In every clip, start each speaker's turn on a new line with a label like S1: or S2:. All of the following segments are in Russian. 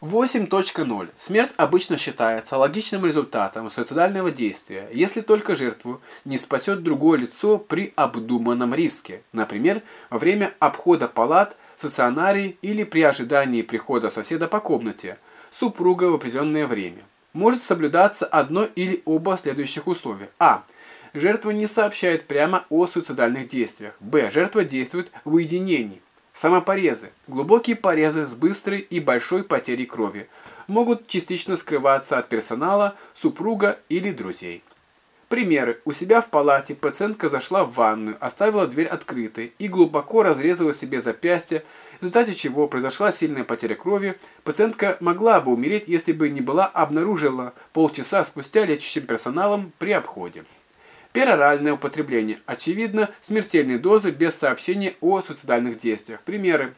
S1: 8.0. Смерть обычно считается логичным результатом суицидального действия, если только жертву не спасет другое лицо при обдуманном риске, например, во время обхода палат, стационарий или при ожидании прихода соседа по комнате, супруга в определенное время. Может соблюдаться одно или оба следующих условия. А. Жертва не сообщает прямо о суицидальных действиях. Б. Жертва действует в уединении. Самопорезы. Глубокие порезы с быстрой и большой потерей крови могут частично скрываться от персонала, супруга или друзей. Примеры. У себя в палате пациентка зашла в ванную, оставила дверь открытой и глубоко разрезала себе запястье, в результате чего произошла сильная потеря крови. Пациентка могла бы умереть, если бы не была обнаружена полчаса спустя лечащим персоналом при обходе. Пероральное употребление. Очевидно, смертельные дозы без сообщения о суицидальных действиях. Примеры.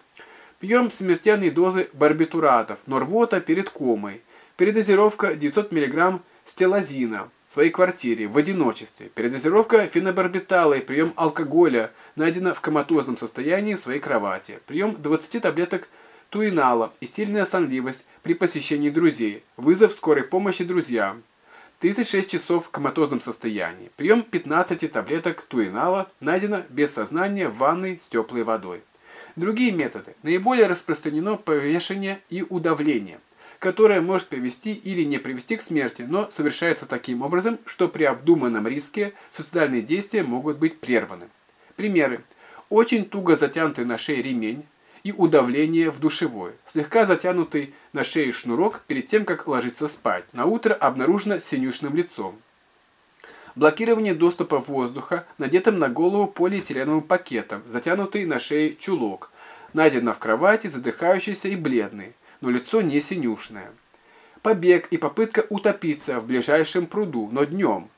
S1: Пьем смертельные дозы барбитуратов, но перед комой. Передозировка 900 мг стелазина в своей квартире в одиночестве. Передозировка фенобарбитала и прием алкоголя найдена в коматозном состоянии в своей кровати. Прием 20 таблеток туинала и сильная сонливость при посещении друзей. Вызов скорой помощи друзьям. 36 часов в коматозном состоянии. Прием 15 таблеток туинала найдено без сознания в ванной с теплой водой. Другие методы. Наиболее распространено повешение и удавление, которое может привести или не привести к смерти, но совершается таким образом, что при обдуманном риске суицидальные действия могут быть прерваны. Примеры. Очень туго затянутый на шее ремень, и удавление в душевой. Слегка затянутый на шее шнурок перед тем, как ложиться спать. На утро обнаружено синюшным лицом. Блокирование доступа воздуха надетым на голову полиэтиленовым пакетом, затянутый на шее чулок. Найдено в кровати, задыхающийся и бледный, но лицо не синюшное. Побег и попытка утопиться в ближайшем пруду, но днем.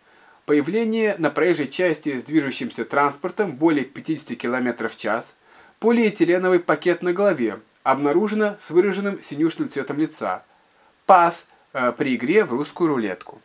S1: Появление на проезжей части с движущимся транспортом более 50 км в час – Полиэтиленовый пакет на голове. Обнаружено с выраженным синюшным цветом лица. Пас э, при игре в русскую рулетку.